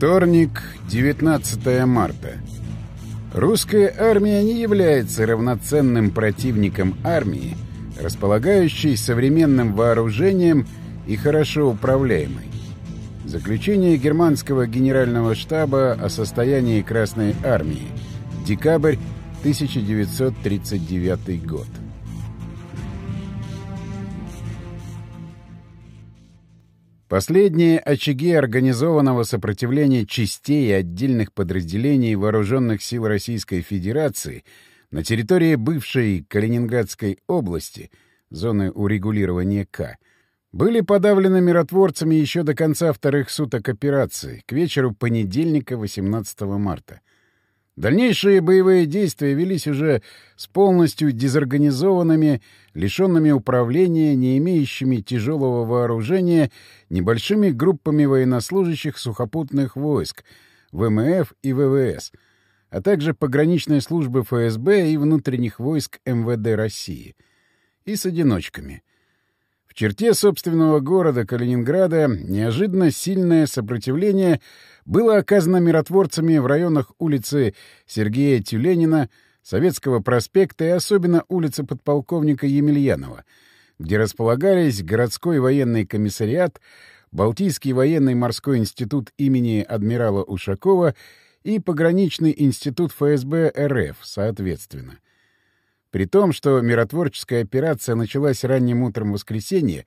Вторник, 19 марта. Русская армия не является равноценным противником армии, располагающей современным вооружением и хорошо управляемой. Заключение германского генерального штаба о состоянии Красной армии. Декабрь 1939 год. Последние очаги организованного сопротивления частей и отдельных подразделений Вооруженных сил Российской Федерации на территории бывшей Калининградской области, зоны урегулирования К, были подавлены миротворцами еще до конца вторых суток операции, к вечеру понедельника 18 марта. Дальнейшие боевые действия велись уже с полностью дезорганизованными, лишенными управления, не имеющими тяжелого вооружения, небольшими группами военнослужащих сухопутных войск, ВМФ и ВВС, а также пограничной службы ФСБ и внутренних войск МВД России, и с одиночками — в черте собственного города Калининграда неожиданно сильное сопротивление было оказано миротворцами в районах улицы Сергея Тюленина, Советского проспекта и особенно улицы подполковника Емельянова, где располагались городской военный комиссариат, Балтийский военный морской институт имени адмирала Ушакова и пограничный институт ФСБ РФ, соответственно — при том, что миротворческая операция началась ранним утром воскресенья,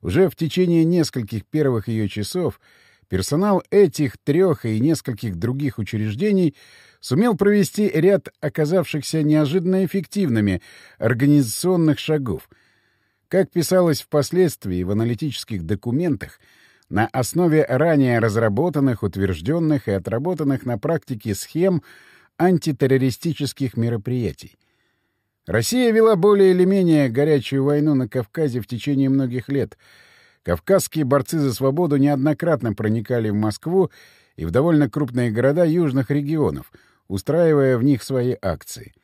уже в течение нескольких первых ее часов персонал этих трех и нескольких других учреждений сумел провести ряд оказавшихся неожиданно эффективными организационных шагов. Как писалось впоследствии в аналитических документах, на основе ранее разработанных, утвержденных и отработанных на практике схем антитеррористических мероприятий. Россия вела более или менее горячую войну на Кавказе в течение многих лет. Кавказские борцы за свободу неоднократно проникали в Москву и в довольно крупные города южных регионов, устраивая в них свои акции.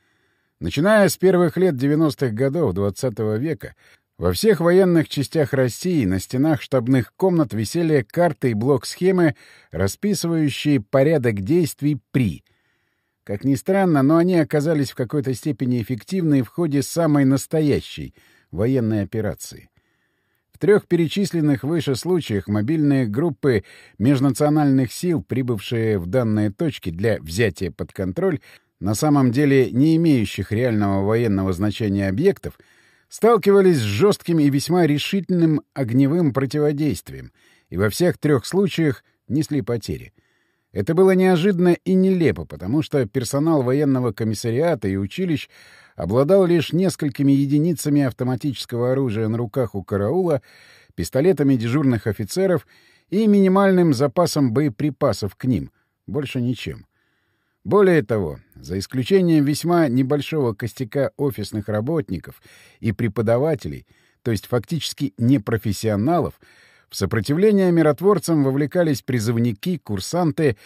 Начиная с первых лет 90-х годов XX -го века, во всех военных частях России на стенах штабных комнат висели карты и блок-схемы, расписывающие порядок действий при — как ни странно, но они оказались в какой-то степени эффективны в ходе самой настоящей военной операции. В трех перечисленных выше случаях мобильные группы межнациональных сил, прибывшие в данные точки для взятия под контроль, на самом деле не имеющих реального военного значения объектов, сталкивались с жестким и весьма решительным огневым противодействием и во всех трех случаях несли потери — это было неожиданно и нелепо, потому что персонал военного комиссариата и училищ обладал лишь несколькими единицами автоматического оружия на руках у караула, пистолетами дежурных офицеров и минимальным запасом боеприпасов к ним, больше ничем. Более того, за исключением весьма небольшого костяка офисных работников и преподавателей, то есть фактически непрофессионалов, в сопротивление миротворцам вовлекались призывники, курсанты,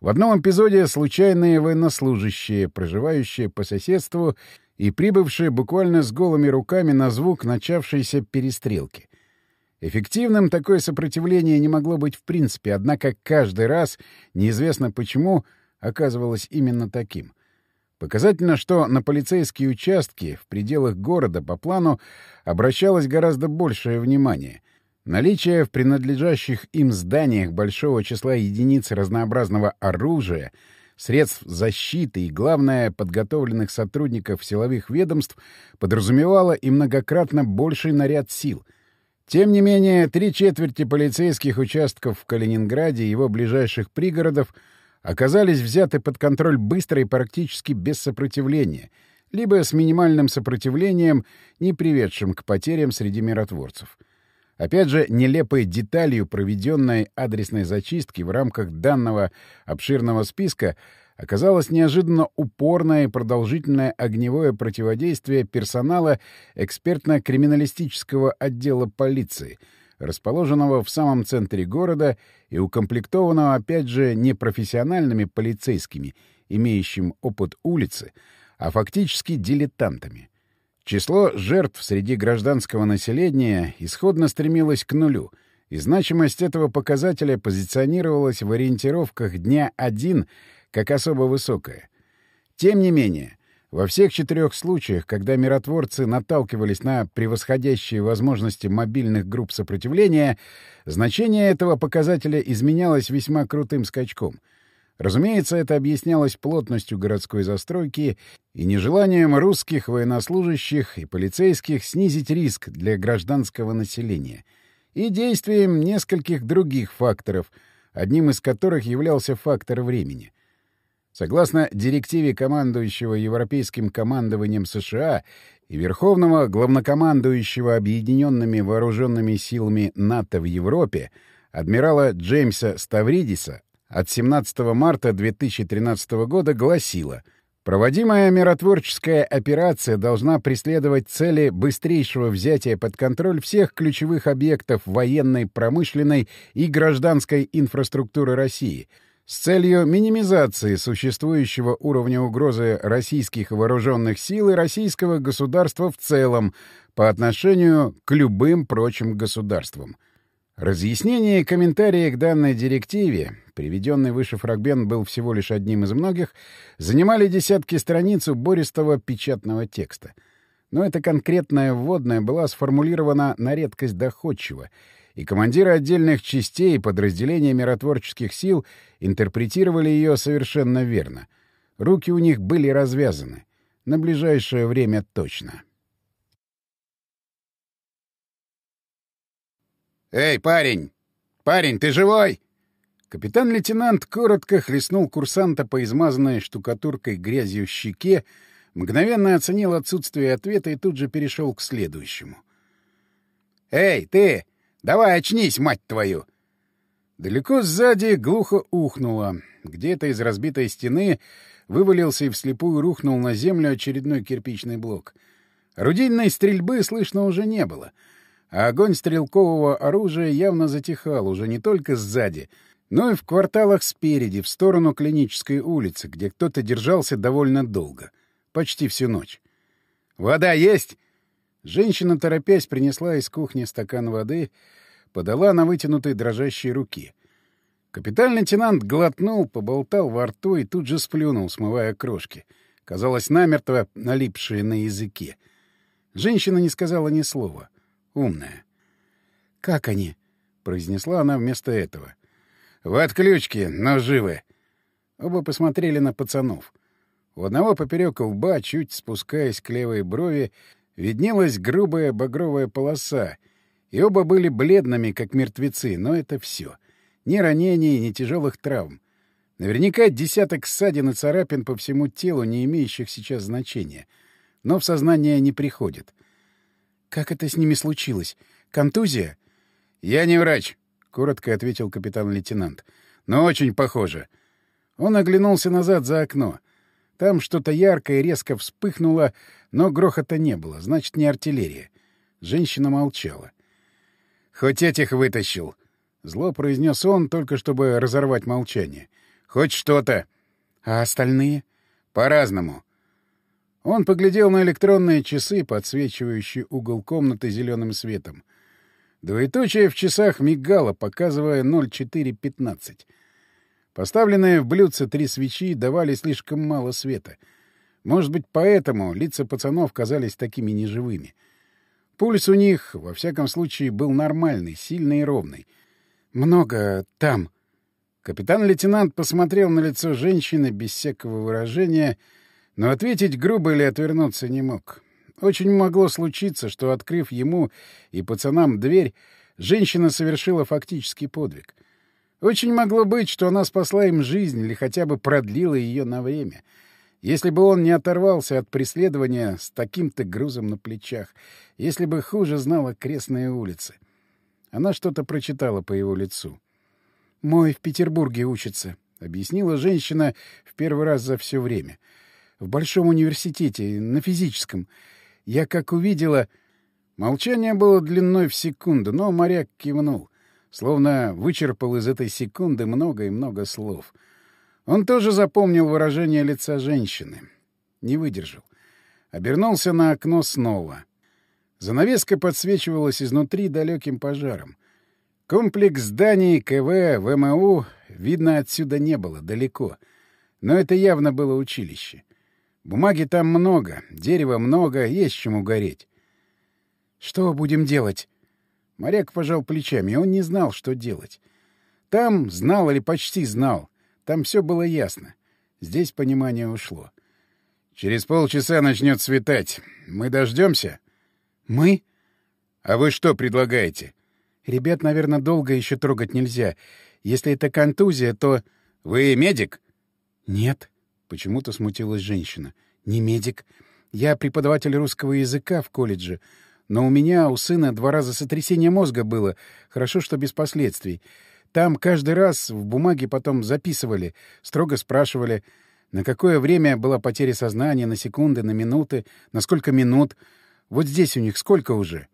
в одном эпизоде случайные военнослужащие, проживающие по соседству и прибывшие буквально с голыми руками на звук начавшейся перестрелки. Эффективным такое сопротивление не могло быть в принципе, однако каждый раз, неизвестно почему, оказывалось именно таким. Показательно, что на полицейские участки в пределах города по плану обращалось гораздо большее внимание — Наличие в принадлежащих им зданиях большого числа единиц разнообразного оружия, средств защиты и, главное, подготовленных сотрудников силовых ведомств подразумевало и многократно больший наряд сил. Тем не менее, три четверти полицейских участков в Калининграде и его ближайших пригородов оказались взяты под контроль быстро и практически без сопротивления, либо с минимальным сопротивлением, не приведшим к потерям среди миротворцев. Опять же, нелепой деталью проведенной адресной зачистки в рамках данного обширного списка оказалось неожиданно упорное и продолжительное огневое противодействие персонала экспертно-криминалистического отдела полиции, расположенного в самом центре города и укомплектованного, опять же, не профессиональными полицейскими, имеющим опыт улицы, а фактически дилетантами — Число жертв среди гражданского населения исходно стремилось к нулю, и значимость этого показателя позиционировалась в ориентировках дня 1 как особо высокая. Тем не менее, во всех четырех случаях, когда миротворцы наталкивались на превосходящие возможности мобильных групп сопротивления, значение этого показателя изменялось весьма крутым скачком. Разумеется, это объяснялось плотностью городской застройки и нежеланием русских военнослужащих и полицейских снизить риск для гражданского населения, и действием нескольких других факторов, одним из которых являлся фактор времени — Согласно директиве командующего Европейским командованием США и Верховного главнокомандующего Объединенными Вооруженными Силами НАТО в Европе, адмирала Джеймса Ставридиса, от 17 марта 2013 года гласила «Проводимая миротворческая операция должна преследовать цели быстрейшего взятия под контроль всех ключевых объектов военной, промышленной и гражданской инфраструктуры России — с целью минимизации существующего уровня угрозы российских вооруженных сил и российского государства в целом по отношению к любым прочим государствам. Разъяснение и комментарии к данной директиве, приведенный выше фрагмент был всего лишь одним из многих, занимали десятки страниц убористого печатного текста. Но эта конкретная вводная была сформулирована на редкость доходчиво — и командиры отдельных частей и подразделения миротворческих сил интерпретировали ее совершенно верно. Руки у них были развязаны. На ближайшее время точно. «Эй, парень! Парень, ты живой?» Капитан-лейтенант коротко хлестнул курсанта по измазанной штукатуркой грязью щеке, мгновенно оценил отсутствие ответа и тут же перешел к следующему. «Эй, ты! Давай очнись, мать твою!» Далеко сзади глухо ухнуло. Где-то из разбитой стены вывалился и вслепую рухнул на землю очередной кирпичный блок. Орудийной стрельбы слышно уже не было, а огонь стрелкового оружия явно затихал уже не только сзади, но и в кварталах спереди, в сторону Клинической улицы, где кто-то держался довольно долго, почти всю ночь. «Вода есть?» Женщина, торопясь, принесла из кухни стакан воды, подала на вытянутой дрожащей руки. Капитан-лейтенант глотнул, поболтал во рту и тут же сплюнул, смывая крошки, казалось, намертво налипшие на языке. Женщина не сказала ни слова. Умная. «Как они?» — произнесла она вместо этого. «В отключке, но живы». Оба посмотрели на пацанов. У одного поперек лба, чуть спускаясь к левой брови, виднелась грубая багровая полоса, и оба были бледными, как мертвецы, но это все. Ни ранений, ни тяжелых травм. Наверняка десяток ссадин и царапин по всему телу, не имеющих сейчас значения. Но в сознание не приходит. «Как это с ними случилось? Контузия?» «Я не врач», — коротко ответил капитан-лейтенант. «Но очень похоже». Он оглянулся назад за окно. Там что-то яркое резко вспыхнуло, но грохота не было, значит, не артиллерия. Женщина молчала. «Хоть этих вытащил!» — зло произнес он, только чтобы разорвать молчание. «Хоть что-то!» «А остальные?» «По-разному!» Он поглядел на электронные часы, подсвечивающие угол комнаты зеленым светом. Двоеточие в часах мигало, показывая 04.15. Поставленные в блюдце три свечи давали слишком мало света. Может быть, поэтому лица пацанов казались такими неживыми. Пульс у них, во всяком случае, был нормальный, сильный и ровный. «Много там». Капитан-лейтенант посмотрел на лицо женщины без всякого выражения, но ответить грубо или отвернуться не мог. Очень могло случиться, что, открыв ему и пацанам дверь, женщина совершила фактический подвиг — очень могло быть, что она спасла им жизнь или хотя бы продлила ее на время. Если бы он не оторвался от преследования с таким-то грузом на плечах, если бы хуже знала крестные улицы. Она что-то прочитала по его лицу. «Мой в Петербурге учится», — объяснила женщина в первый раз за все время. «В Большом университете, на физическом. Я как увидела...» Молчание было длиной в секунду, но моряк кивнул — словно вычерпал из этой секунды много и много слов. Он тоже запомнил выражение лица женщины. Не выдержал. Обернулся на окно снова. Занавеска подсвечивалась изнутри далеким пожаром. Комплекс зданий КВ, ВМУ видно отсюда не было, далеко. Но это явно было училище. Бумаги там много, дерева много, есть чему гореть. «Что будем делать?» Моряк пожал плечами, он не знал, что делать. Там знал или почти знал. Там все было ясно. Здесь понимание ушло. «Через полчаса начнет светать. Мы дождемся?» «Мы?» «А вы что предлагаете?» Ребят, наверное, долго еще трогать нельзя. Если это контузия, то... Вы медик? Нет. Почему-то смутилась женщина. Не медик. Я преподаватель русского языка в колледже. Но у меня, у сына, два раза сотрясение мозга было. Хорошо, что без последствий. Там каждый раз в бумаге потом записывали, строго спрашивали, на какое время была потеря сознания, на секунды, на минуты, на сколько минут. Вот здесь у них сколько уже?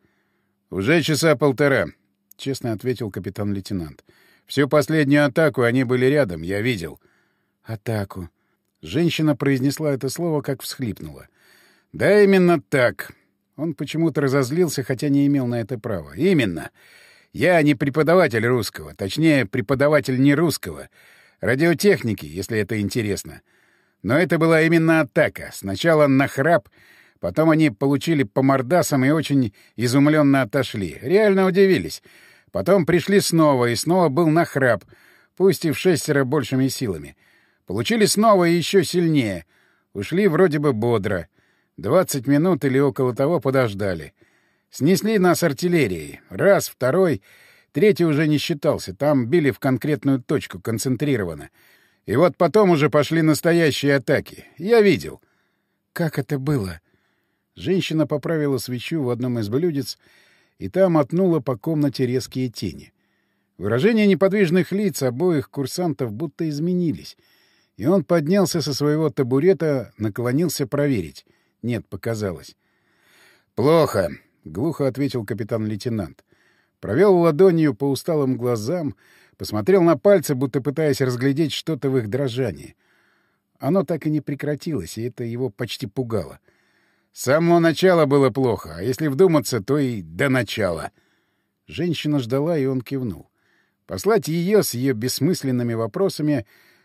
— Уже часа полтора. — честно ответил капитан-лейтенант. «Всю последнюю атаку они были рядом, я видел». «Атаку». Женщина произнесла это слово, как всхлипнула. «Да, именно так». Он почему-то разозлился, хотя не имел на это права. «Именно. Я не преподаватель русского, точнее, преподаватель не русского. Радиотехники, если это интересно. Но это была именно атака. Сначала на храп, потом они получили по мордасам и очень изумленно отошли. Реально удивились. Потом пришли снова, и снова был нахрап, пусть и в шестеро большими силами. Получили снова и еще сильнее. Ушли вроде бы бодро. Двадцать минут или около того подождали. Снесли нас артиллерией. Раз, второй, третий уже не считался. Там били в конкретную точку, концентрированно. И вот потом уже пошли настоящие атаки. Я видел. Как это было? Женщина поправила свечу в одном из блюдец и та мотнула по комнате резкие тени. Выражения неподвижных лиц обоих курсантов будто изменились, и он поднялся со своего табурета, наклонился проверить. Нет, показалось. «Плохо», — глухо ответил капитан-лейтенант. Провел ладонью по усталым глазам, посмотрел на пальцы, будто пытаясь разглядеть что-то в их дрожании. Оно так и не прекратилось, и это его почти пугало — с самого начала было плохо, а если вдуматься, то и до начала. Женщина ждала, и он кивнул. Послать ее с ее бессмысленными вопросами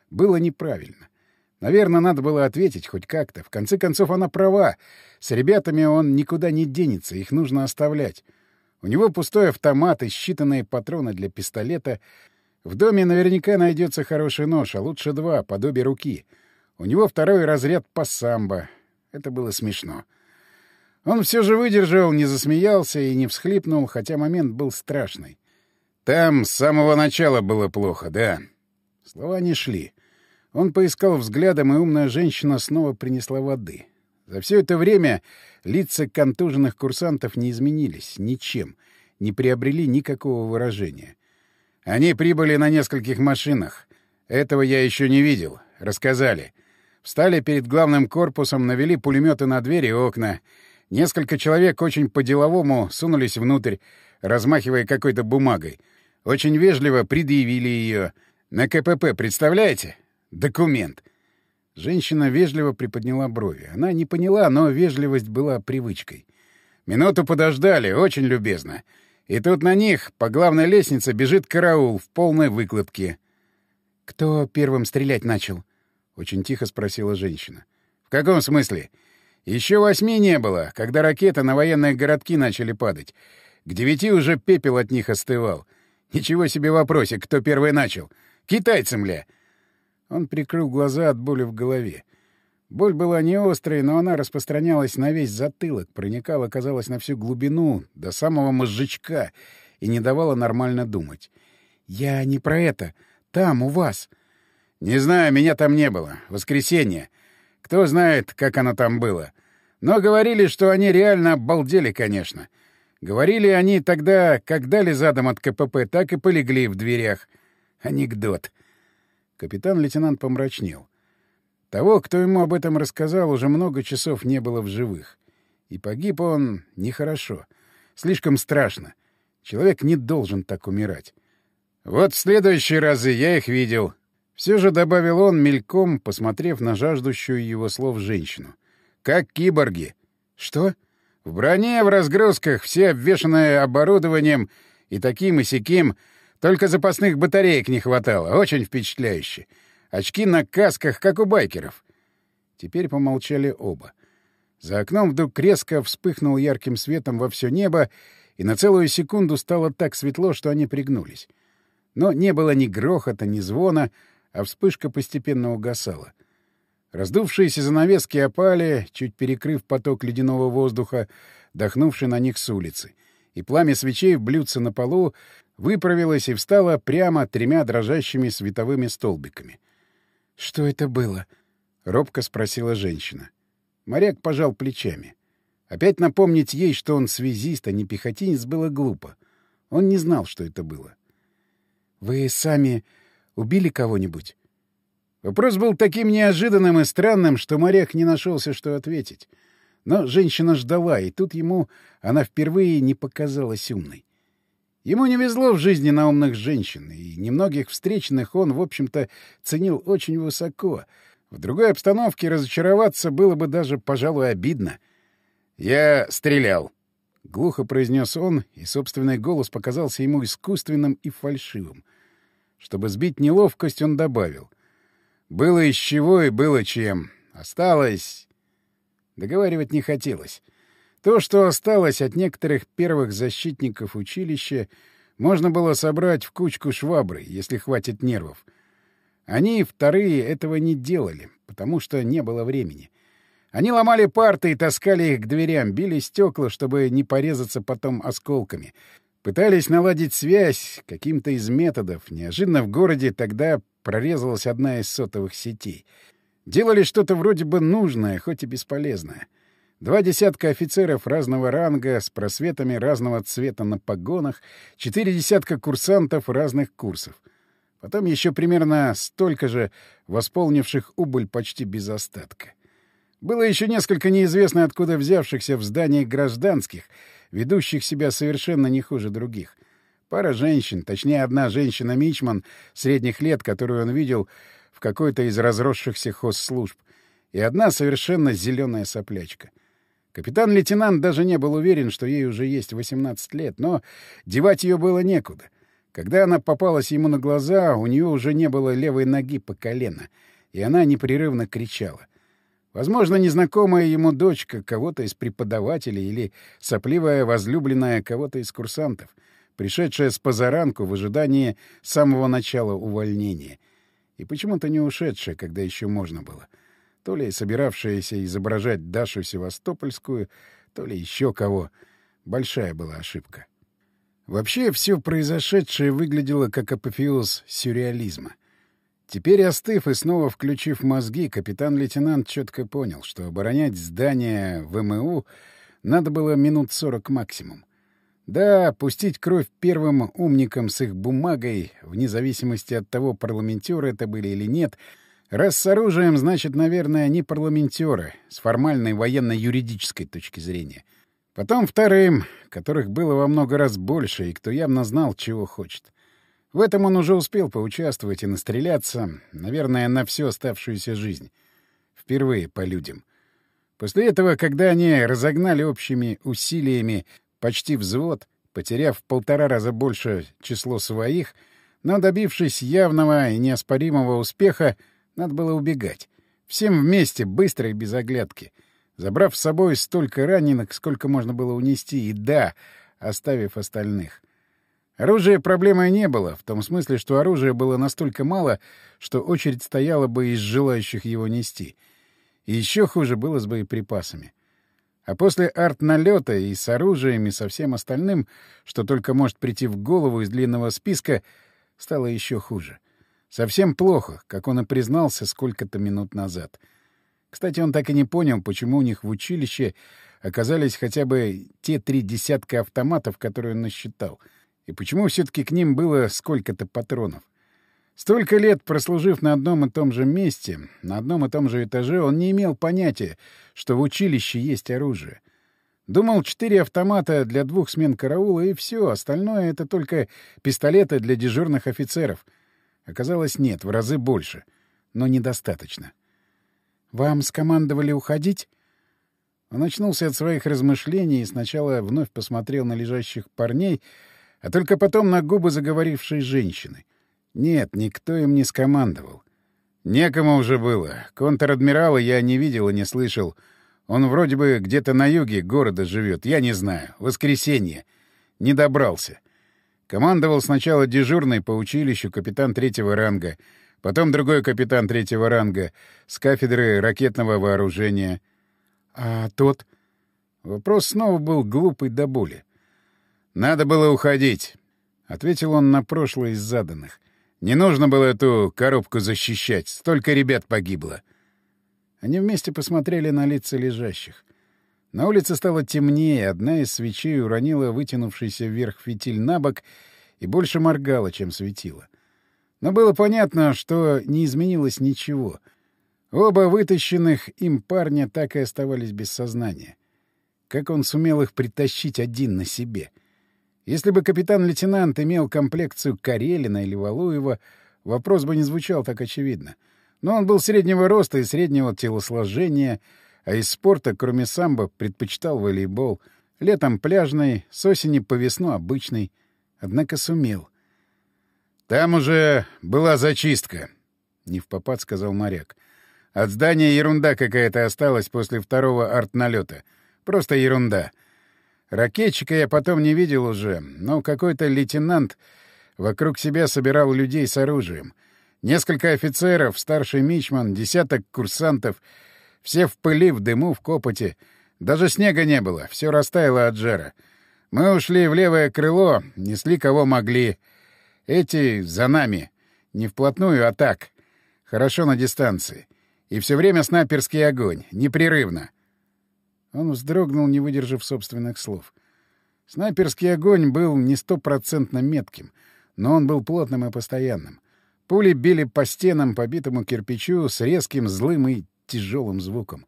было неправильно. Наверное, надо было ответить хоть как-то. В конце концов, она права. С ребятами он никуда не денется, их нужно оставлять. У него пустой автомат и считанные патроны для пистолета. В доме наверняка найдется хороший нож, а лучше два, подобие руки. У него второй разряд по самбо. Это было смешно. Он все же выдержал, не засмеялся и не всхлипнул, хотя момент был страшный. Там с самого начала было плохо, да. Слова не шли. Он поискал взглядом, и умная женщина снова принесла воды. За все это время лица контуженных курсантов не изменились ничем, не приобрели никакого выражения. Они прибыли на нескольких машинах. Этого я еще не видел. Рассказали. Встали перед главным корпусом, навели пулеметы на двери и окна — Несколько человек очень по-деловому сунулись внутрь, размахивая какой-то бумагой. Очень вежливо предъявили ее. На КПП, представляете? Документ. Женщина вежливо приподняла брови. Она не поняла, но вежливость была привычкой. Минуту подождали, очень любезно. И тут на них по главной лестнице бежит караул в полной выкладке. «Кто первым стрелять начал?» — очень тихо спросила женщина. «В каком смысле?» Еще восьми не было, когда ракеты на военные городки начали падать. К девяти уже пепел от них остывал. Ничего себе вопросик, кто первый начал. Китайцы, мля! Он прикрыл глаза от боли в голове. Боль была не острой, но она распространялась на весь затылок, проникала, казалось, на всю глубину, до самого мозжечка, и не давала нормально думать. «Я не про это. Там, у вас». «Не знаю, меня там не было. Воскресенье. Кто знает, как оно там было. Но говорили, что они реально обалдели, конечно. Говорили они тогда, как дали задом от КПП, так и полегли в дверях. Анекдот. Капитан-лейтенант помрачнел. Того, кто ему об этом рассказал, уже много часов не было в живых. И погиб он нехорошо. Слишком страшно. Человек не должен так умирать. Вот в следующие разы я их видел. Все же добавил он, мельком, посмотрев на жаждущую его слов женщину. Как киборги. Что? В броне, в разгрузках, все обвешанные оборудованием и таким и сяким. Только запасных батареек не хватало. Очень впечатляюще. Очки на касках, как у байкеров. Теперь помолчали оба. За окном вдруг резко вспыхнул ярким светом во все небо, и на целую секунду стало так светло, что они пригнулись. Но не было ни грохота, ни звона, а вспышка постепенно угасала. Раздувшиеся занавески опали, чуть перекрыв поток ледяного воздуха, дохнувший на них с улицы, и пламя свечей в блюдце на полу выправилось и встало прямо тремя дрожащими световыми столбиками. — Что это было? — робко спросила женщина. Моряк пожал плечами. Опять напомнить ей, что он связист, а не пехотинец, было глупо. Он не знал, что это было. — Вы сами убили кого-нибудь? Вопрос был таким неожиданным и странным, что моряк не нашелся, что ответить. Но женщина ждала, и тут ему она впервые не показалась умной. Ему не везло в жизни на умных женщин, и немногих встречных он, в общем-то, ценил очень высоко. В другой обстановке разочароваться было бы даже, пожалуй, обидно. «Я стрелял», — глухо произнес он, и собственный голос показался ему искусственным и фальшивым. Чтобы сбить неловкость, он добавил. «Было из чего и было чем. Осталось...» Договаривать не хотелось. То, что осталось от некоторых первых защитников училища, можно было собрать в кучку швабры, если хватит нервов. Они, вторые, этого не делали, потому что не было времени. Они ломали парты и таскали их к дверям, били стекла, чтобы не порезаться потом осколками. Пытались наладить связь каким-то из методов. Неожиданно в городе тогда прорезалась одна из сотовых сетей. Делали что-то вроде бы нужное, хоть и бесполезное — Два десятка офицеров разного ранга с просветами разного цвета на погонах, четыре десятка курсантов разных курсов. Потом еще примерно столько же восполнивших убыль почти без остатка. Было еще несколько неизвестно откуда взявшихся в здании гражданских, ведущих себя совершенно не хуже других. Пара женщин, точнее одна женщина-мичман средних лет, которую он видел в какой-то из разросшихся хозслужб, и одна совершенно зеленая соплячка. Капитан-лейтенант даже не был уверен, что ей уже есть 18 лет, но девать ее было некуда. Когда она попалась ему на глаза, у нее уже не было левой ноги по колено, и она непрерывно кричала. Возможно, незнакомая ему дочка кого-то из преподавателей или сопливая возлюбленная кого-то из курсантов, пришедшая с позаранку в ожидании самого начала увольнения. И почему-то не ушедшая, когда еще можно было — то ли собиравшаяся изображать Дашу Севастопольскую, то ли еще кого. Большая была ошибка. Вообще, все произошедшее выглядело как апофеоз сюрреализма. Теперь, остыв и снова включив мозги, капитан-лейтенант четко понял, что оборонять здание ВМУ надо было минут сорок максимум. Да, пустить кровь первым умникам с их бумагой, вне зависимости от того, парламентеры это были или нет — Раз с оружием, значит, наверное, они парламентеры, с формальной военно-юридической точки зрения. Потом вторым, которых было во много раз больше, и кто явно знал, чего хочет. В этом он уже успел поучаствовать и настреляться, наверное, на всю оставшуюся жизнь. Впервые по людям. После этого, когда они разогнали общими усилиями почти взвод, потеряв в полтора раза больше число своих, но добившись явного и неоспоримого успеха, надо было убегать. Всем вместе, быстро и без оглядки. Забрав с собой столько раненых, сколько можно было унести, и да, оставив остальных. Оружия проблемой не было, в том смысле, что оружия было настолько мало, что очередь стояла бы из желающих его нести. И еще хуже было с боеприпасами. А после арт-налета и с оружием, и со всем остальным, что только может прийти в голову из длинного списка, стало еще хуже. — Совсем плохо, как он и признался сколько-то минут назад. Кстати, он так и не понял, почему у них в училище оказались хотя бы те три десятка автоматов, которые он насчитал, и почему все-таки к ним было сколько-то патронов. Столько лет прослужив на одном и том же месте, на одном и том же этаже, он не имел понятия, что в училище есть оружие. Думал, четыре автомата для двух смен караула, и все, остальное — это только пистолеты для дежурных офицеров — Оказалось, нет, в разы больше, но недостаточно. «Вам скомандовали уходить?» Он очнулся от своих размышлений и сначала вновь посмотрел на лежащих парней, а только потом на губы заговорившей женщины. Нет, никто им не скомандовал. Некому уже было. Контр-адмирала я не видел и не слышал. Он вроде бы где-то на юге города живет, я не знаю. Воскресенье. Не добрался. Командовал сначала дежурный по училищу капитан третьего ранга, потом другой капитан третьего ранга с кафедры ракетного вооружения. А тот... Вопрос снова был глупый до боли. «Надо было уходить», — ответил он на прошлое из заданных. «Не нужно было эту коробку защищать. Столько ребят погибло». Они вместе посмотрели на лица лежащих. На улице стало темнее, одна из свечей уронила вытянувшийся вверх фитиль на бок и больше моргала, чем светила. Но было понятно, что не изменилось ничего. Оба вытащенных им парня так и оставались без сознания. Как он сумел их притащить один на себе? Если бы капитан-лейтенант имел комплекцию Карелина или Валуева, вопрос бы не звучал так очевидно. Но он был среднего роста и среднего телосложения — а из спорта, кроме самбо, предпочитал волейбол. Летом пляжный, с осени по весну обычный. Однако сумел. «Там уже была зачистка», — не в попад сказал моряк. «От здания ерунда какая-то осталась после второго артналета. Просто ерунда. Ракетчика я потом не видел уже, но какой-то лейтенант вокруг себя собирал людей с оружием. Несколько офицеров, старший мичман, десяток курсантов — все в пыли, в дыму, в копоте. Даже снега не было, все растаяло от жара. Мы ушли в левое крыло, несли кого могли. Эти за нами. Не вплотную, а так. Хорошо на дистанции. И все время снайперский огонь. Непрерывно. Он вздрогнул, не выдержав собственных слов. Снайперский огонь был не стопроцентно метким, но он был плотным и постоянным. Пули били по стенам, побитому кирпичу, с резким, злым и тяжелым звуком.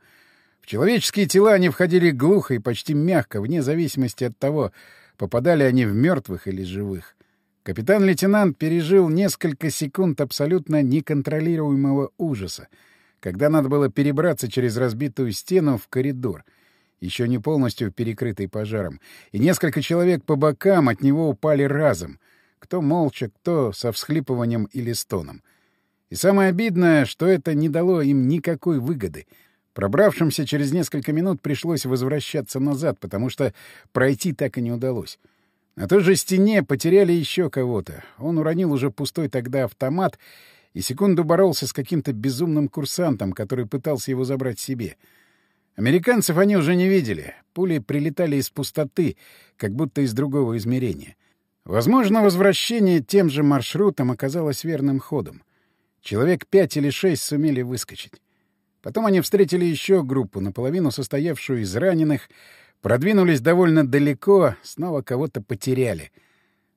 В человеческие тела они входили глухо и почти мягко, вне зависимости от того, попадали они в мертвых или живых. Капитан-лейтенант пережил несколько секунд абсолютно неконтролируемого ужаса, когда надо было перебраться через разбитую стену в коридор, еще не полностью перекрытый пожаром, и несколько человек по бокам от него упали разом, кто молча, кто со всхлипыванием или стоном. И самое обидное, что это не дало им никакой выгоды. Пробравшимся через несколько минут пришлось возвращаться назад, потому что пройти так и не удалось. На той же стене потеряли еще кого-то. Он уронил уже пустой тогда автомат и секунду боролся с каким-то безумным курсантом, который пытался его забрать себе. Американцев они уже не видели. Пули прилетали из пустоты, как будто из другого измерения. Возможно, возвращение тем же маршрутом оказалось верным ходом. Человек пять или шесть сумели выскочить. Потом они встретили еще группу, наполовину состоявшую из раненых, продвинулись довольно далеко, снова кого-то потеряли.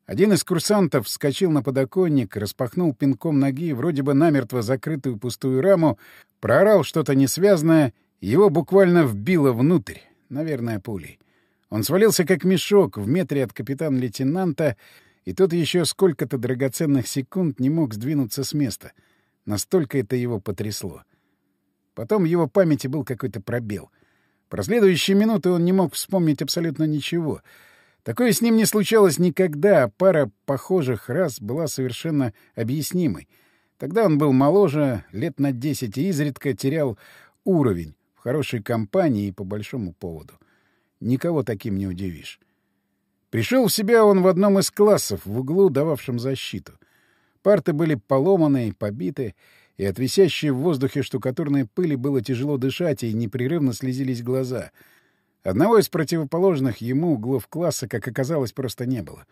Один из курсантов вскочил на подоконник, распахнул пинком ноги вроде бы намертво закрытую пустую раму, проорал что-то несвязное, его буквально вбило внутрь, наверное, пулей. Он свалился как мешок в метре от капитана-лейтенанта, и тот еще сколько-то драгоценных секунд не мог сдвинуться с места — Настолько это его потрясло. Потом в его памяти был какой-то пробел. Про следующие минуты он не мог вспомнить абсолютно ничего. Такое с ним не случалось никогда, а пара похожих раз была совершенно объяснимой. Тогда он был моложе, лет на десять, и изредка терял уровень в хорошей компании и по большому поводу. Никого таким не удивишь. Пришел в себя он в одном из классов, в углу, дававшем защиту — Парты были поломаны побиты, и от висящей в воздухе штукатурной пыли было тяжело дышать, и непрерывно слезились глаза. Одного из противоположных ему углов класса, как оказалось, просто не было.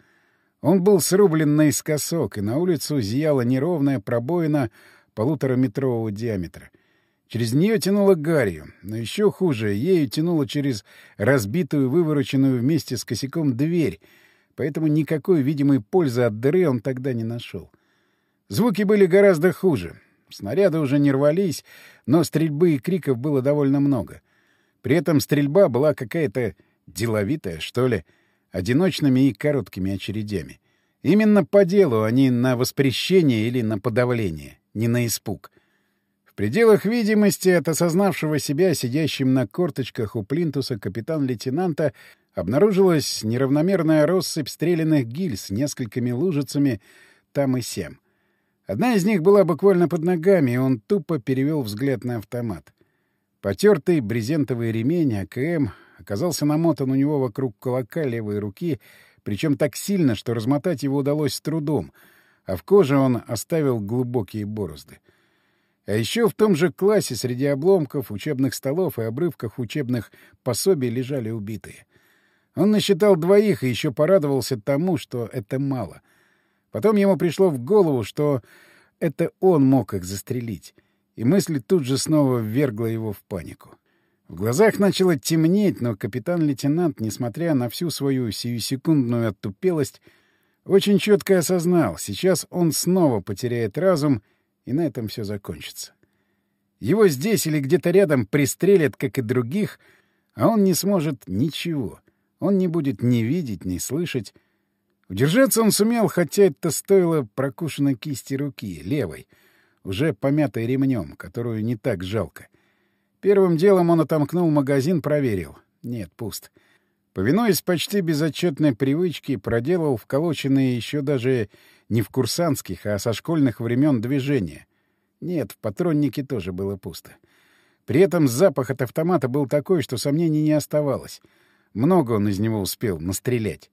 Он был срублен наискосок, и на улицу зияла неровная пробоина полутораметрового диаметра. Через нее тянуло гарью, но еще хуже, ею тянуло через разбитую, вывороченную вместе с косяком дверь, поэтому никакой видимой пользы от дыры он тогда не нашел. — Звуки были гораздо хуже. Снаряды уже не рвались, но стрельбы и криков было довольно много. При этом стрельба была какая-то деловитая, что ли, одиночными и короткими очередями. Именно по делу, а не на воспрещение или на подавление, не на испуг. В пределах видимости от осознавшего себя сидящим на корточках у плинтуса капитан-лейтенанта Обнаружилась неравномерная россыпь стрелянных гильз с несколькими лужицами там и сям. Одна из них была буквально под ногами, и он тупо перевел взгляд на автомат. Потертый брезентовый ремень АКМ оказался намотан у него вокруг кулака левой руки, причем так сильно, что размотать его удалось с трудом, а в коже он оставил глубокие борозды. А еще в том же классе среди обломков, учебных столов и обрывков учебных пособий лежали убитые. Он насчитал двоих и еще порадовался тому, что это мало. Потом ему пришло в голову, что это он мог их застрелить, и мысль тут же снова ввергла его в панику. В глазах начало темнеть, но капитан-лейтенант, несмотря на всю свою сиюсекундную оттупелость, очень четко осознал, сейчас он снова потеряет разум, и на этом все закончится. Его здесь или где-то рядом пристрелят, как и других, а он не сможет ничего — он не будет ни видеть, ни слышать. Удержаться он сумел, хотя это стоило прокушенной кисти руки, левой, уже помятой ремнем, которую не так жалко. Первым делом он отомкнул магазин, проверил. Нет, пуст. Повинуясь почти безотчетной привычке, проделал вколоченные еще даже не в курсантских, а со школьных времен движения. Нет, в патроннике тоже было пусто. При этом запах от автомата был такой, что сомнений не оставалось — много он из него успел настрелять.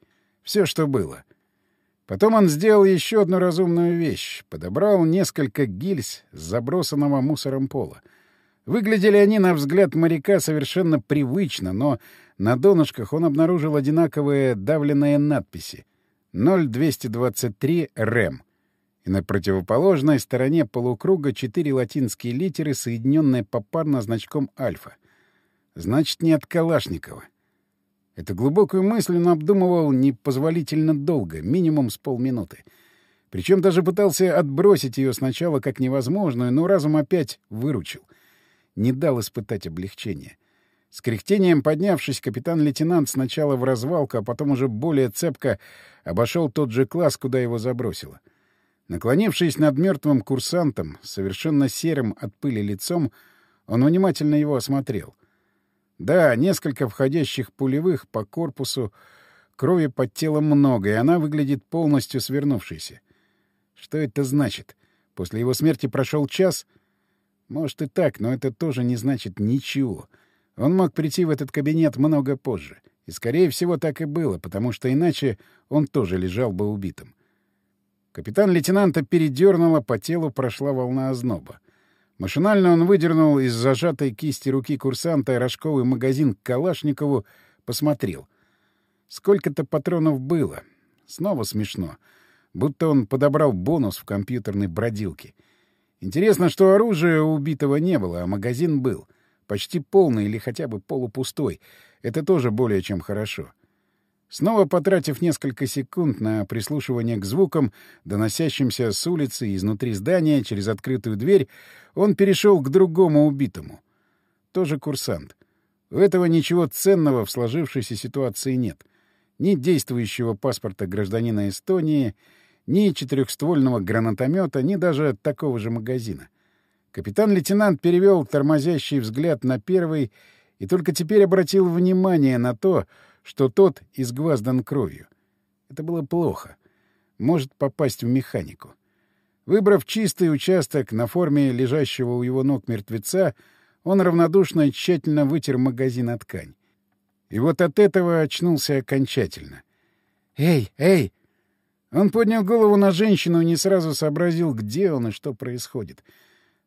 Все, что было. Потом он сделал еще одну разумную вещь. Подобрал несколько гильз с забросанного мусором пола. Выглядели они, на взгляд моряка, совершенно привычно, но на донышках он обнаружил одинаковые давленные надписи. 0223 РЭМ. И на противоположной стороне полукруга четыре латинские литеры, соединенные попарно значком «Альфа». Значит, не от Калашникова. Эту глубокую мысль он обдумывал непозволительно долго, минимум с полминуты. Причем даже пытался отбросить ее сначала как невозможную, но разум опять выручил. Не дал испытать облегчение. С кряхтением поднявшись, капитан-лейтенант сначала в развалку, а потом уже более цепко обошел тот же класс, куда его забросило. Наклонившись над мертвым курсантом, совершенно серым от пыли лицом, он внимательно его осмотрел. Да, несколько входящих пулевых по корпусу, крови под телом много, и она выглядит полностью свернувшейся. Что это значит? После его смерти прошел час? Может и так, но это тоже не значит ничего. Он мог прийти в этот кабинет много позже. И, скорее всего, так и было, потому что иначе он тоже лежал бы убитым. Капитан-лейтенанта передернуло, по телу прошла волна озноба. Машинально он выдернул из зажатой кисти руки курсанта рожковый магазин к Калашникову, посмотрел. Сколько-то патронов было. Снова смешно. Будто он подобрал бонус в компьютерной бродилке. Интересно, что оружия у убитого не было, а магазин был. Почти полный или хотя бы полупустой. Это тоже более чем хорошо. Снова потратив несколько секунд на прислушивание к звукам, доносящимся с улицы и изнутри здания через открытую дверь, он перешел к другому убитому. Тоже курсант. У этого ничего ценного в сложившейся ситуации нет. Ни действующего паспорта гражданина Эстонии, ни четырехствольного гранатомета, ни даже такого же магазина. Капитан-лейтенант перевел тормозящий взгляд на первый и только теперь обратил внимание на то, что тот изгваздан кровью. Это было плохо. Может попасть в механику. Выбрав чистый участок на форме лежащего у его ног мертвеца, он равнодушно и тщательно вытер магазин от ткань. И вот от этого очнулся окончательно. «Эй, эй!» Он поднял голову на женщину и не сразу сообразил, где он и что происходит.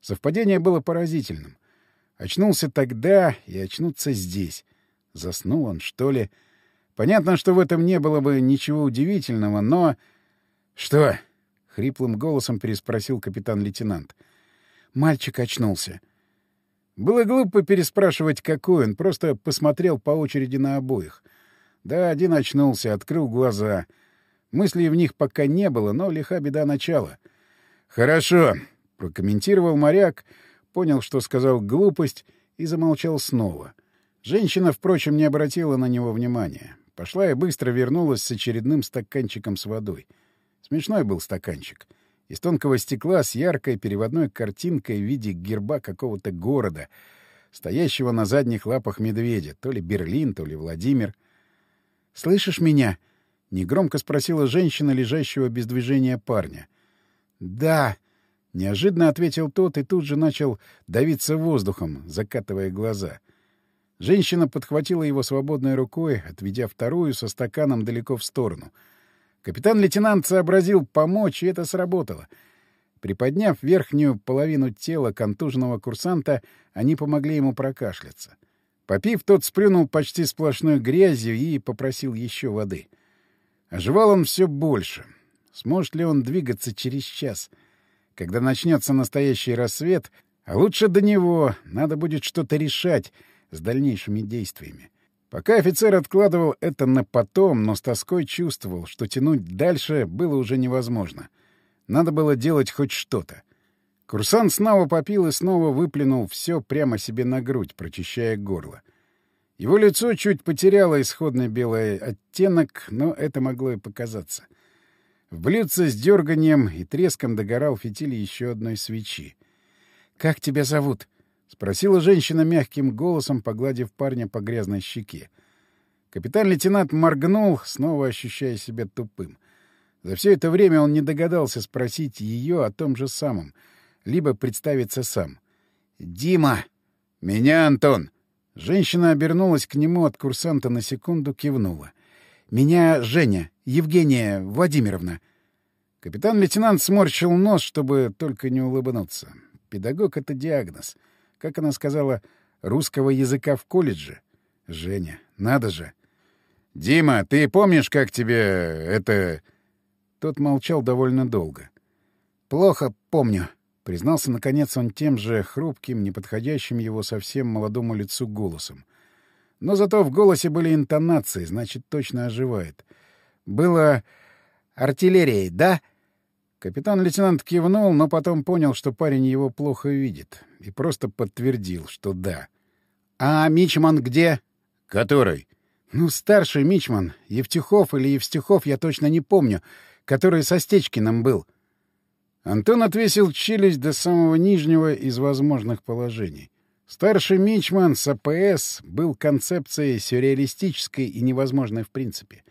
Совпадение было поразительным. Очнулся тогда и очнуться здесь. Заснул он, что ли? Понятно, что в этом не было бы ничего удивительного, но... — Что? — хриплым голосом переспросил капитан-лейтенант. Мальчик очнулся. Было глупо переспрашивать, какой он, просто посмотрел по очереди на обоих. Да, один очнулся, открыл глаза. Мыслей в них пока не было, но лиха беда начала. «Хорошо», — прокомментировал моряк, понял, что сказал глупость, и замолчал снова. Женщина, впрочем, не обратила на него внимания. Пошла и быстро вернулась с очередным стаканчиком с водой. Смешной был стаканчик. Из тонкого стекла с яркой переводной картинкой в виде герба какого-то города, стоящего на задних лапах медведя, то ли Берлин, то ли Владимир. Слышишь меня?» — негромко спросила женщина, лежащего без движения парня. «Да», — неожиданно ответил тот и тут же начал давиться воздухом, закатывая глаза. Женщина подхватила его свободной рукой, отведя вторую со стаканом далеко в сторону. Капитан-лейтенант сообразил помочь, и это сработало. Приподняв верхнюю половину тела контуженного курсанта, они помогли ему прокашляться. Попив, тот сплюнул почти сплошной грязью и попросил еще воды. Оживал он все больше. Сможет ли он двигаться через час? Когда начнется настоящий рассвет, а лучше до него, надо будет что-то решать с дальнейшими действиями. Пока офицер откладывал это на потом, но с тоской чувствовал, что тянуть дальше было уже невозможно. Надо было делать хоть что-то. Курсант снова попил и снова выплюнул все прямо себе на грудь, прочищая горло. Его лицо чуть потеряло исходный белый оттенок, но это могло и показаться. В блюдце с дерганием и треском догорал фитиль еще одной свечи. «Как тебя зовут?» — спросила женщина мягким голосом, погладив парня по грязной щеке. Капитан-лейтенант моргнул, снова ощущая себя тупым. За все это время он не догадался спросить ее о том же самом — либо представиться сам. «Дима!» «Меня Антон!» Женщина обернулась к нему от курсанта на секунду, кивнула. «Меня Женя, Евгения Владимировна». Капитан-лейтенант сморщил нос, чтобы только не улыбнуться. Педагог — это диагноз. Как она сказала, русского языка в колледже. Женя, надо же. «Дима, ты помнишь, как тебе это...» Тот молчал довольно долго. «Плохо помню», Признался, наконец, он тем же хрупким, неподходящим его совсем молодому лицу голосом. Но зато в голосе были интонации, значит, точно оживает. Было артиллерией, да? Капитан-лейтенант кивнул, но потом понял, что парень его плохо видит, и просто подтвердил, что да. «А Мичман где?» «Который?» «Ну, старший Мичман. Евтюхов или Евстюхов, я точно не помню. Который со Стечкиным был». Антон отвесил челюсть до самого нижнего из возможных положений. Старший мичман с АПС был концепцией сюрреалистической и невозможной в принципе.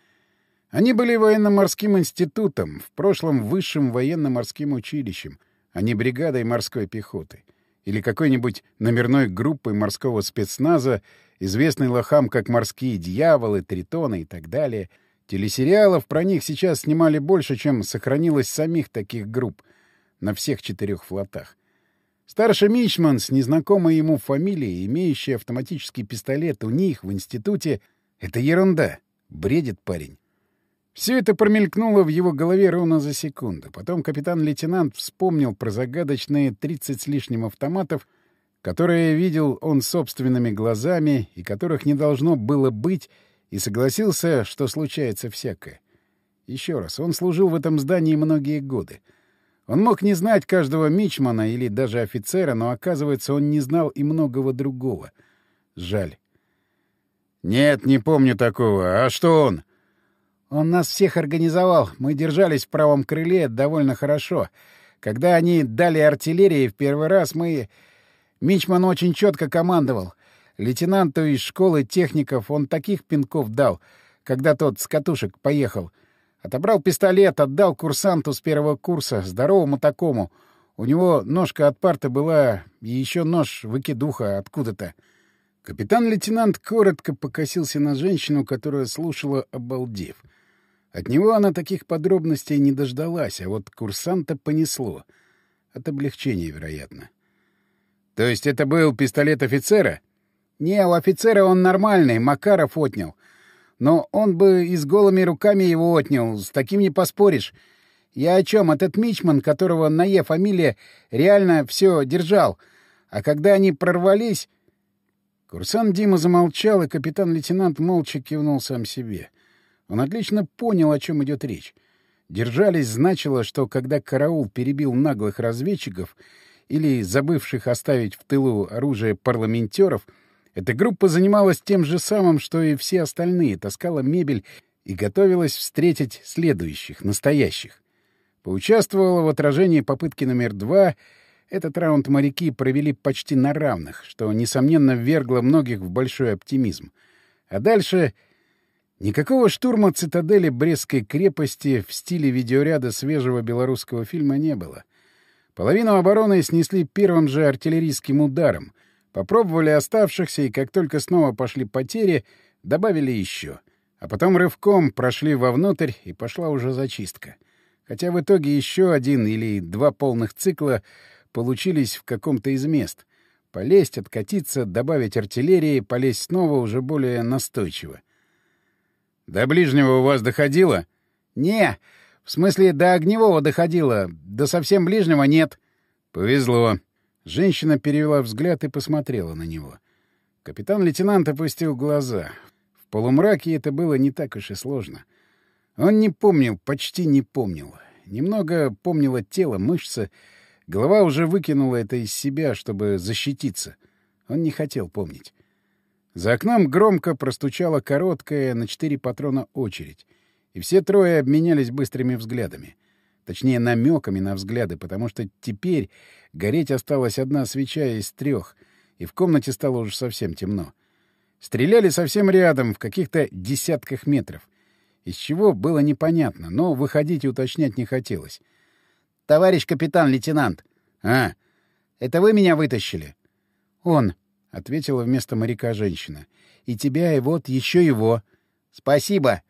Они были военно-морским институтом, в прошлом высшим военно-морским училищем, а не бригадой морской пехоты. Или какой-нибудь номерной группой морского спецназа, известной лохам как «Морские дьяволы», «Тритоны» и так далее. Телесериалов про них сейчас снимали больше, чем сохранилось самих таких групп — на всех четырех флотах. Старший Мичман с незнакомой ему фамилией, имеющий автоматический пистолет у них в институте — это ерунда. Бредит парень. Все это промелькнуло в его голове ровно за секунду. Потом капитан-лейтенант вспомнил про загадочные тридцать с лишним автоматов, которые видел он собственными глазами и которых не должно было быть, и согласился, что случается всякое. Еще раз, он служил в этом здании многие годы — он мог не знать каждого мичмана или даже офицера, но, оказывается, он не знал и многого другого. Жаль. «Нет, не помню такого. А что он?» «Он нас всех организовал. Мы держались в правом крыле довольно хорошо. Когда они дали артиллерии в первый раз, мы... Мичман очень четко командовал. Лейтенанту из школы техников он таких пинков дал, когда тот с катушек поехал. Отобрал пистолет, отдал курсанту с первого курса, здоровому такому. У него ножка от парты была, и еще нож выкидуха откуда-то. Капитан-лейтенант коротко покосился на женщину, которая слушала, обалдев. От него она таких подробностей не дождалась, а вот курсанта понесло. От облегчения, вероятно. — То есть это был пистолет офицера? — Не, у офицера он нормальный, Макаров отнял. Но он бы и с голыми руками его отнял, с таким не поспоришь. Я о чем? Этот Мичман, которого на Е фамилия, реально все держал. А когда они прорвались... Курсант Дима замолчал, и капитан-лейтенант молча кивнул сам себе. Он отлично понял, о чем идет речь. Держались значило, что когда караул перебил наглых разведчиков или забывших оставить в тылу оружие парламентеров — эта группа занималась тем же самым, что и все остальные, таскала мебель и готовилась встретить следующих, настоящих. Поучаствовала в отражении попытки номер два. Этот раунд моряки провели почти на равных, что, несомненно, ввергло многих в большой оптимизм. А дальше... Никакого штурма цитадели Брестской крепости в стиле видеоряда свежего белорусского фильма не было. Половину обороны снесли первым же артиллерийским ударом. Попробовали оставшихся, и как только снова пошли потери, добавили еще. А потом рывком прошли вовнутрь, и пошла уже зачистка. Хотя в итоге еще один или два полных цикла получились в каком-то из мест. Полезть, откатиться, добавить артиллерии, полезть снова уже более настойчиво. До ближнего у вас доходило? Не, в смысле, до огневого доходило, до совсем ближнего нет. Повезло. Женщина перевела взгляд и посмотрела на него. Капитан-лейтенант опустил глаза. В полумраке это было не так уж и сложно. Он не помнил, почти не помнил. Немного помнило тело, мышцы. Голова уже выкинула это из себя, чтобы защититься. Он не хотел помнить. За окном громко простучала короткая на четыре патрона очередь, и все трое обменялись быстрыми взглядами. Точнее, намеками на взгляды, потому что теперь гореть осталась одна свеча из трех, и в комнате стало уже совсем темно. Стреляли совсем рядом, в каких-то десятках метров. Из чего было непонятно, но выходить и уточнять не хотелось. — Товарищ капитан-лейтенант! — А? — Это вы меня вытащили? — Он. — ответила вместо моряка женщина. — И тебя, и вот еще его. — Спасибо.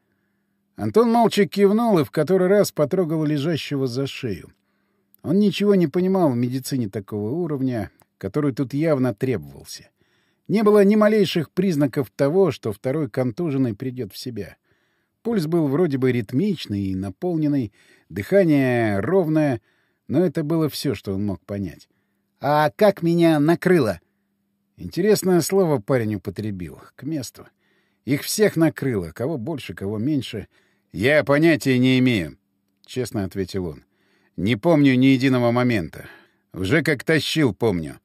Антон молча кивнул и в который раз потрогал лежащего за шею. Он ничего не понимал в медицине такого уровня, который тут явно требовался. Не было ни малейших признаков того, что второй контуженный придет в себя. Пульс был вроде бы ритмичный и наполненный, дыхание ровное, но это было все, что он мог понять. «А как меня накрыло?» Интересное слово парень употребил. К месту. Их всех накрыло. Кого больше, кого меньше. «Я понятия не имею», — честно ответил он. «Не помню ни единого момента. Уже как тащил, помню».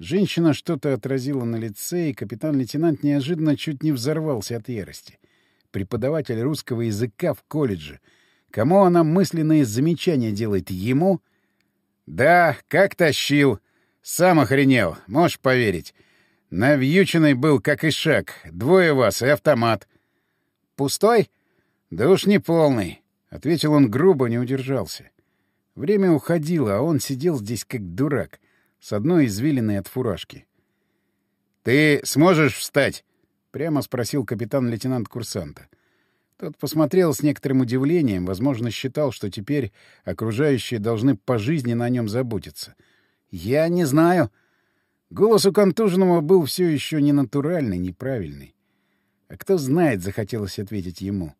Женщина что-то отразила на лице, и капитан-лейтенант неожиданно чуть не взорвался от ярости. Преподаватель русского языка в колледже. Кому она мысленные замечания делает? Ему? «Да, как тащил», сам охренел, можешь поверить. Навьюченный был, как и шаг. Двое вас и автомат. Пустой? Да уж не полный. Ответил он грубо, не удержался. Время уходило, а он сидел здесь как дурак, с одной извилиной от фуражки. «Ты сможешь встать?» — прямо спросил капитан-лейтенант курсанта. Тот посмотрел с некоторым удивлением, возможно, считал, что теперь окружающие должны по жизни на нем заботиться — «Я не знаю». Голос у контуженного был все еще ненатуральный, неправильный. А кто знает, захотелось ответить ему.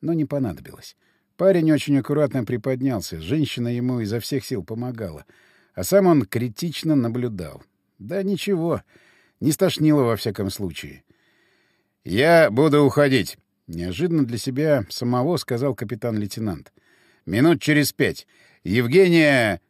Но не понадобилось. Парень очень аккуратно приподнялся, женщина ему изо всех сил помогала, а сам он критично наблюдал. Да ничего, не стошнило во всяком случае. «Я буду уходить», — неожиданно для себя самого сказал капитан-лейтенант. «Минут через пять. Евгения...»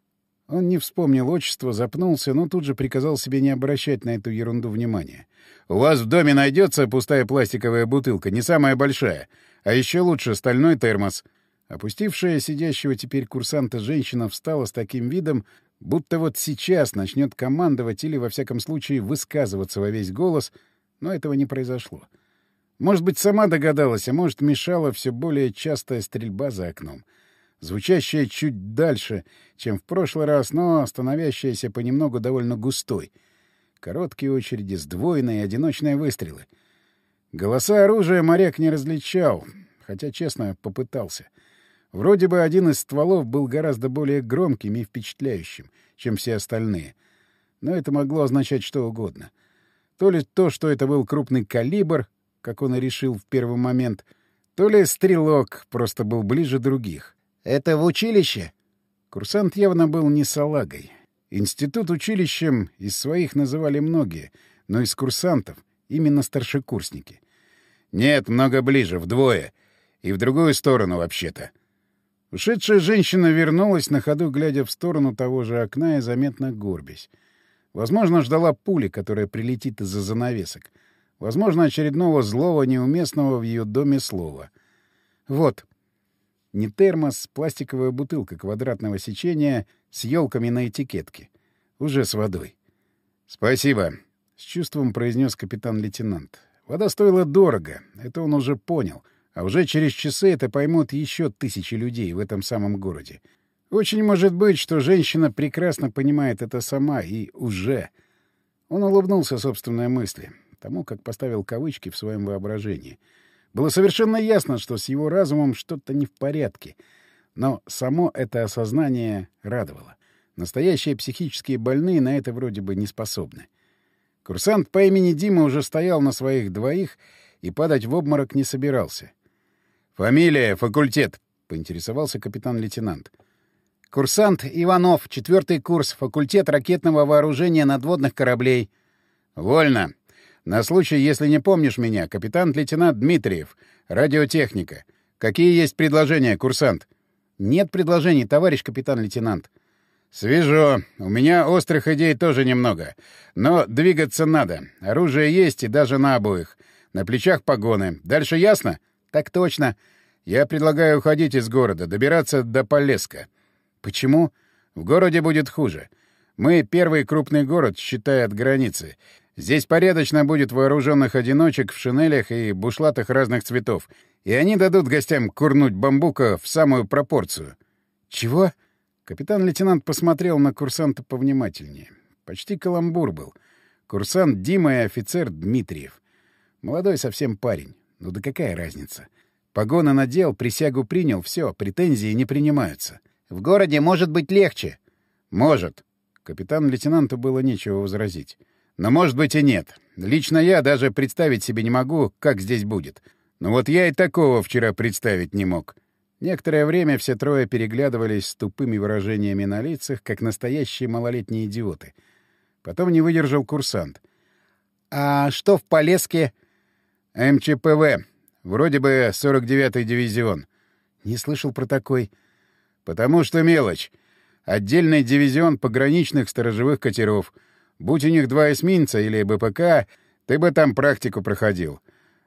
Он не вспомнил отчество, запнулся, но тут же приказал себе не обращать на эту ерунду внимания. «У вас в доме найдется пустая пластиковая бутылка, не самая большая, а еще лучше стальной термос». Опустившая сидящего теперь курсанта женщина встала с таким видом, будто вот сейчас начнет командовать или, во всяком случае, высказываться во весь голос, но этого не произошло. Может быть, сама догадалась, а может, мешала все более частая стрельба за окном — звучащая чуть дальше, чем в прошлый раз, но становящаяся понемногу довольно густой. Короткие очереди, сдвоенные одиночные выстрелы. Голоса оружия моряк не различал, хотя, честно, попытался. Вроде бы один из стволов был гораздо более громким и впечатляющим, чем все остальные. Но это могло означать что угодно. То ли то, что это был крупный калибр, как он и решил в первый момент, то ли стрелок просто был ближе других. «Это в училище?» Курсант явно был не салагой. Институт училищем из своих называли многие, но из курсантов именно старшекурсники. «Нет, много ближе, вдвое. И в другую сторону, вообще-то». Ушедшая женщина вернулась на ходу, глядя в сторону того же окна и заметно горбясь. Возможно, ждала пули, которая прилетит из-за занавесок. Возможно, очередного злого, неуместного в ее доме слова. «Вот», не термос, пластиковая бутылка квадратного сечения с елками на этикетке. Уже с водой. «Спасибо», — с чувством произнес капитан-лейтенант. Вода стоила дорого, это он уже понял. А уже через часы это поймут еще тысячи людей в этом самом городе. Очень может быть, что женщина прекрасно понимает это сама и уже. Он улыбнулся собственной мысли, тому, как поставил кавычки в своем воображении. Было совершенно ясно, что с его разумом что-то не в порядке. Но само это осознание радовало. Настоящие психические больные на это вроде бы не способны. Курсант по имени Дима уже стоял на своих двоих и падать в обморок не собирался. «Фамилия, факультет», — поинтересовался капитан-лейтенант. Курсант Иванов, четвертый курс, факультет ракетного вооружения надводных кораблей. Вольно. На случай, если не помнишь меня, капитан-лейтенант Дмитриев, радиотехника. Какие есть предложения, курсант? Нет предложений, товарищ капитан-лейтенант. Свежо. У меня острых идей тоже немного. Но двигаться надо. Оружие есть и даже на обоих. На плечах погоны. Дальше ясно? Так точно. Я предлагаю уходить из города, добираться до Полеска. Почему? В городе будет хуже. Мы первый крупный город, считая от границы. Здесь порядочно будет вооруженных одиночек в шинелях и бушлатах разных цветов. И они дадут гостям курнуть бамбука в самую пропорцию. Чего? Капитан-лейтенант посмотрел на курсанта повнимательнее. Почти каламбур был. Курсант Дима и офицер Дмитриев. Молодой совсем парень. Ну да какая разница? Погоны надел, присягу принял, все, претензии не принимаются. В городе может быть легче. Может. Капитан-лейтенанту было нечего возразить. Но может быть и нет. Лично я даже представить себе не могу, как здесь будет. Но вот я и такого вчера представить не мог. Некоторое время все трое переглядывались с тупыми выражениями на лицах, как настоящие малолетние идиоты. Потом не выдержал курсант. «А что в Полеске?» «МЧПВ. Вроде бы 49-й дивизион». «Не слышал про такой». Потому что мелочь. Отдельный дивизион пограничных сторожевых катеров. Будь у них два эсминца или БПК, ты бы там практику проходил.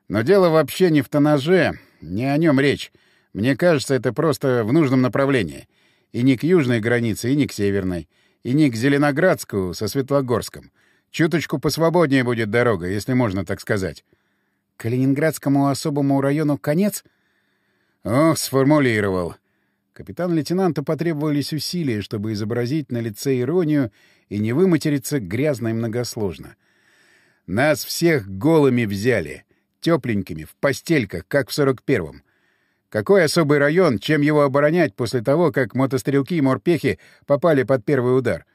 Но дело вообще не в тонаже, не о нем речь. Мне кажется, это просто в нужном направлении. И не к южной границе, и не к северной. И не к Зеленоградску со Светлогорском. Чуточку посвободнее будет дорога, если можно так сказать. — Калининградскому особому району конец? — Ох, сформулировал. Капитан-лейтенанту потребовались усилия, чтобы изобразить на лице иронию и не выматериться грязно и многосложно. «Нас всех голыми взяли, тепленькими, в постельках, как в сорок первом. Какой особый район, чем его оборонять после того, как мотострелки и морпехи попали под первый удар?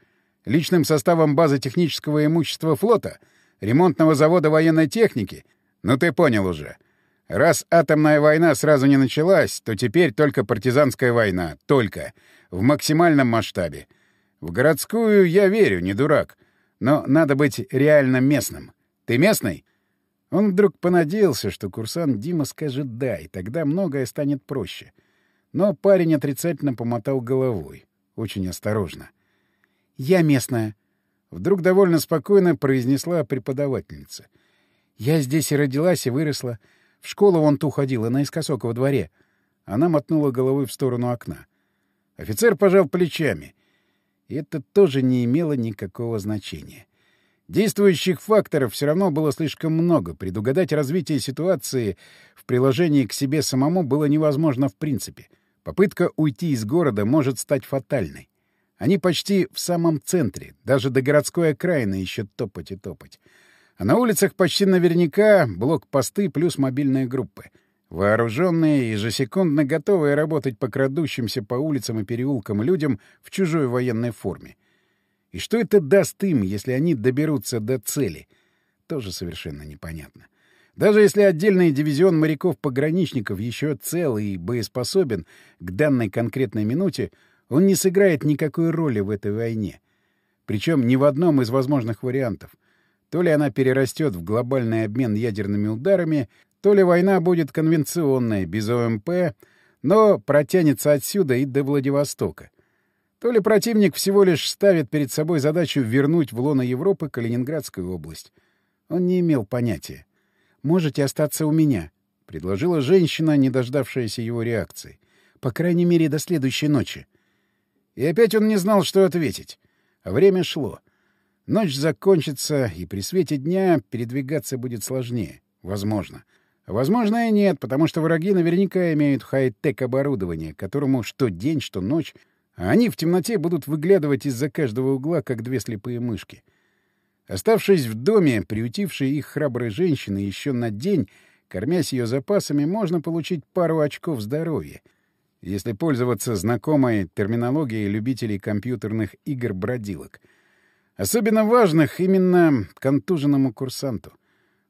Личным составом базы технического имущества флота? Ремонтного завода военной техники? Ну ты понял уже». Раз атомная война сразу не началась, то теперь только партизанская война. Только. В максимальном масштабе. В городскую я верю, не дурак. Но надо быть реально местным. Ты местный? Он вдруг понадеялся, что курсант Дима скажет «да», и тогда многое станет проще. Но парень отрицательно помотал головой. Очень осторожно. «Я местная», — вдруг довольно спокойно произнесла преподавательница. «Я здесь и родилась, и выросла». В школу вон ту ходила, наискосок во дворе. Она мотнула головой в сторону окна. Офицер пожал плечами. Это тоже не имело никакого значения. Действующих факторов все равно было слишком много. Предугадать развитие ситуации в приложении к себе самому было невозможно в принципе. Попытка уйти из города может стать фатальной. Они почти в самом центре, даже до городской окраины еще топать и топать. А на улицах почти наверняка блокпосты плюс мобильные группы. Вооруженные, ежесекундно готовые работать по крадущимся по улицам и переулкам людям в чужой военной форме. И что это даст им, если они доберутся до цели? Тоже совершенно непонятно. Даже если отдельный дивизион моряков-пограничников еще цел и боеспособен к данной конкретной минуте, он не сыграет никакой роли в этой войне. Причем ни в одном из возможных вариантов — то ли она перерастет в глобальный обмен ядерными ударами, то ли война будет конвенционной, без ОМП, но протянется отсюда и до Владивостока. То ли противник всего лишь ставит перед собой задачу вернуть в лоно Европы Калининградскую область. Он не имел понятия. «Можете остаться у меня», — предложила женщина, не дождавшаяся его реакции. «По крайней мере, до следующей ночи». И опять он не знал, что ответить. А время шло. Ночь закончится, и при свете дня передвигаться будет сложнее. Возможно. Возможно, и нет, потому что враги наверняка имеют хай-тек оборудование, которому что день, что ночь, а они в темноте будут выглядывать из-за каждого угла, как две слепые мышки. Оставшись в доме, приютившей их храброй женщины еще на день, кормясь ее запасами, можно получить пару очков здоровья, если пользоваться знакомой терминологией любителей компьютерных игр-бродилок. Особенно важных именно контуженному курсанту.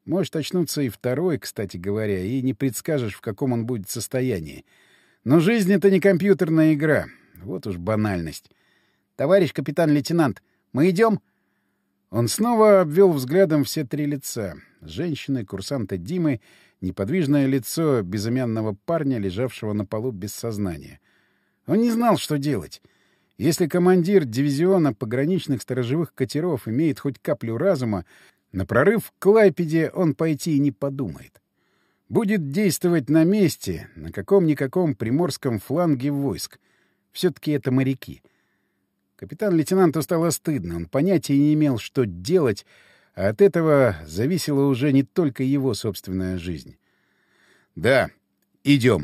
Может очнуться и второй, кстати говоря, и не предскажешь, в каком он будет состоянии. Но жизнь — это не компьютерная игра. Вот уж банальность. «Товарищ капитан-лейтенант, мы идем?» Он снова обвел взглядом все три лица. Женщины, курсанта Димы, неподвижное лицо безымянного парня, лежавшего на полу без сознания. Он не знал, что делать. Если командир дивизиона пограничных сторожевых катеров имеет хоть каплю разума, на прорыв к Клайпеде он пойти и не подумает. Будет действовать на месте, на каком-никаком приморском фланге войск. Все-таки это моряки. Капитан-лейтенанту стало стыдно. Он понятия не имел, что делать, а от этого зависела уже не только его собственная жизнь. «Да, идем».